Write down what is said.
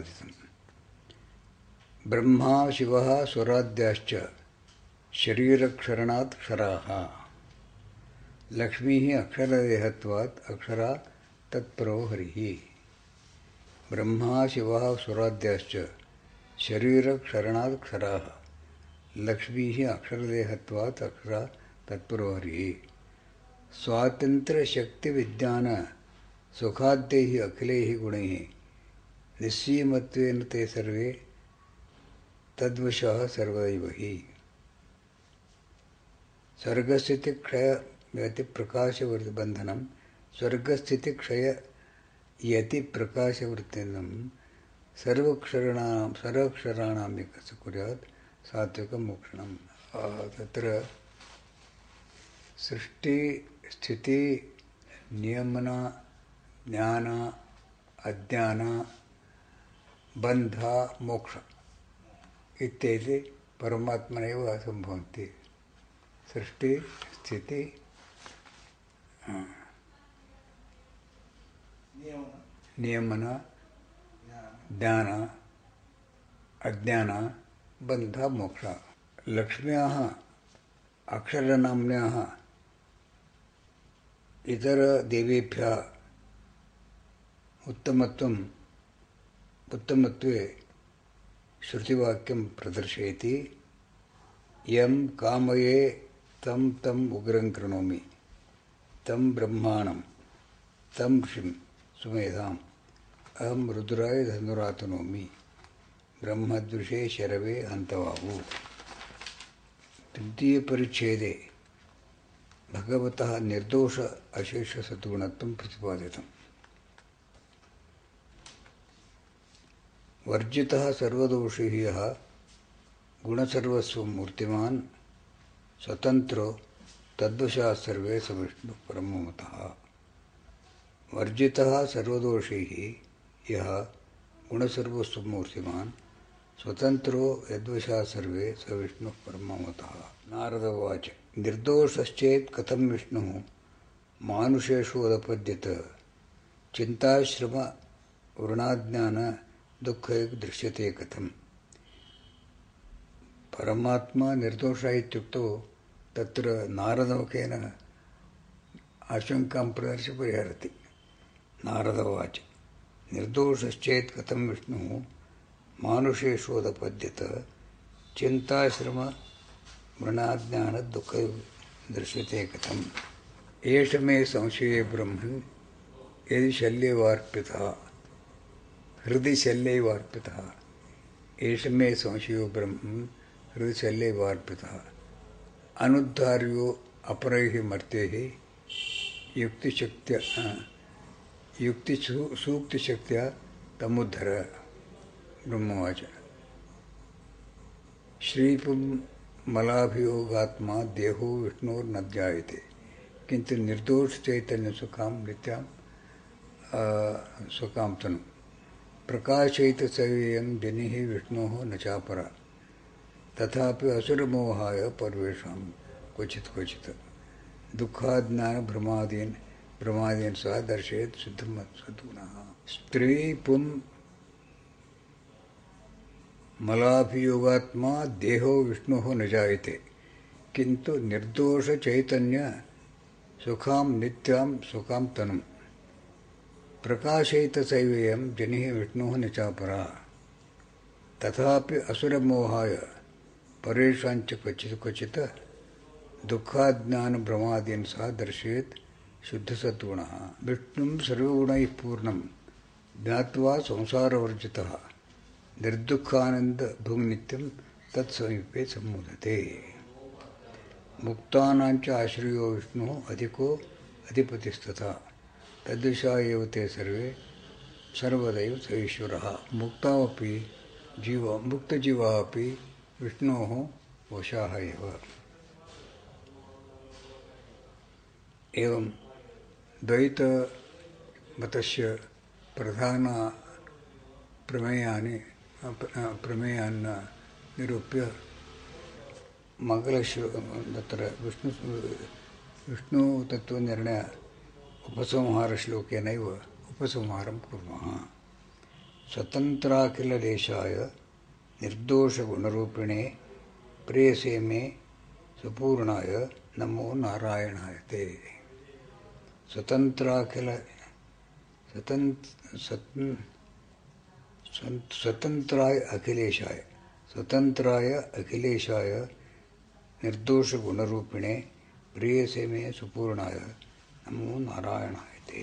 प्रतिपादितम् ब्रह्मा शिवः स्वराद्याश्च शरीरक्षरणात् क्षराः लक्ष्मीः अक्षरदेहत्वात् अक्षरा तत्परो हरिः। ब्रह्मा शिवः स्वराद्याश्च शरीरक्षरणात् क्षराः लक्ष्मीः अक्षरदेहत्वात् अक्षरा तत्परो हरिः। स्वातन्त्र्यशक्तिविज्ञान, सुखाद्यैः अखिलैः गुणैः। निश्चयमत्वेन ते सर्वे तद्वशः सर्वदैव हि स्वर्गस्थितिक्षय यति प्रकाशवृत्तिबन्धनं स्वर्गस्थितिक्षय यति प्रकाशवृत्तिनं सर्वक्षराणां सर्वक्षराणां एकस्य कुर्यात् सात्विकमोक्षणं तत्र सृष्टिस्थितिनियमन ज्ञान, अज्ञान बन्ध मोक्ष। इत्यादि परमात्मनैव सम्भवन्ति। सृष्टि, स्थिति नियमन। ज्ञान। अज्ञान। बन्ध मोक्ष। लक्ष्म्याः, अक्षरनाम्न्याः, इतरदेवेभ्यः उत्तमत्वम् उत्तमत्वे श्रुतिवाक्यं प्रदर्शयति, यं कामये तं तम् उग्रं कृणोमि, तं ब्रह्माणं, तं ऋषिं सुमेधाम्, अहं रुद्राय धनुरातनोमि, ब्रह्मद्विषे शरवे हन्तवाहु तृतीयपरिच्छेदे, भगवतः निर्दोष अशेषसद्गुणत्वं प्रतिपादितम्। वर्जितः सर्वदोषिः गुणसर्वस्वं मूर्तिमान् स्वतन्त्रो तद्वशाः सर्वे स परममतः वर्जितः सर्वदोषैः यः गुणसर्वस्वं मूर्तिमान् स्वतन्त्रो यद्वशाः सर्वे स विष्णुः परममतः नारद उवाच। निर्दोषश्चेत् कथं विष्णुः? मानुषेषु उदपद्यत चिन्ताश्रमवृणाज्ञान दुःखैः दृश्यते कथम् परमात्मा निर्दोष इत्युक्तौ तत्र नारदमुखेन आशङ्कां प्रदर्श्य परिहरति नारदवाच निर्दोषश्चेत् कथं विष्णुः मानुषेषोदपद्यत चिन्ताश्रमवृणाज्ञानदुःख दृश्यते कथम् एष मे संशये ब्रह्मन् यदि शल्यवार्पितः हृदि शल्यैवार्पितः एष मे संशयो ब्रह्म हृदि शल्यैवार्पितः अनुद्धार्यो अपरैः मर्त्यैः। युक्तिशक्त्या युक्तिसू सूक्तिशक्त्या तमुद्धर। ब्रह्मवाच। श्रीपुं मलाभियोगात्मा देहो विष्णोर्न जायते किन्तु निर्दोषचैतन्यसुखां नित्यां सुखां तनुम् प्रकाशयितसेवेयं जनिः विष्णोः न चापरा। तथापि असुरमोहाय पर्वेषां क्वचित् क्वचित्। दुःखाज्ञानभ्रमादीन् भ्रमादीन् सह दर्शयेत् शुद्धं सद्गुणः स्त्री पुं मलाभियोगात्मा देहो विष्णोः न जायते। किन्तु निर्दोषचैतन्य सुखां नित्यां सुखां तनुम्। प्रकाशयितसैवेयं जनिः विष्णुः न चापरा तथापि असुरमोहाय परेषाञ्च क्वचित् क्वचित् दुःखाज्ञानभ्रमादीन् सह दर्शयेत् शुद्धसद्गुणः। विष्णुं सर्वगुणैः पूर्णं ज्ञात्वा संसारवर्जितः। निर्दुःखानन्दभुङ्नित्यं तत्समीपे सम्मोदते। मुक्तानाञ्च आश्रयो विष्णुः अधिको अधिपतिस्तथा। तदृशा एव ते सर्वे सर्वदैव स ईश्वरः। मुक्तावपि जीव, मुक्तजीवाः अपि विष्णोः वशाः एव। एवं द्वैतमतस्य प्रधानप्रमेयानि प्रमेयान् निरूप्य मङ्गलश्लो तत्र विष्णु विष्णुतत्त्वनिर्णय उपसंहारश्लोकेनैव उपसंहारं कुर्मः। स्वतन्त्राखिलदेशाय निर्दोषगुणरूपिणे प्रेयसे मे सुपूर्णाय नमो नारायणाय ते स्वतन्त्राखिल स्वतंत्र स्वतंत्राय अखिलेशाय स्वतंत्राय अखिलेशाय निर्दोष गुणरूपिणे प्रियसे मे सुपूर्णाय नमो नारायणाय ते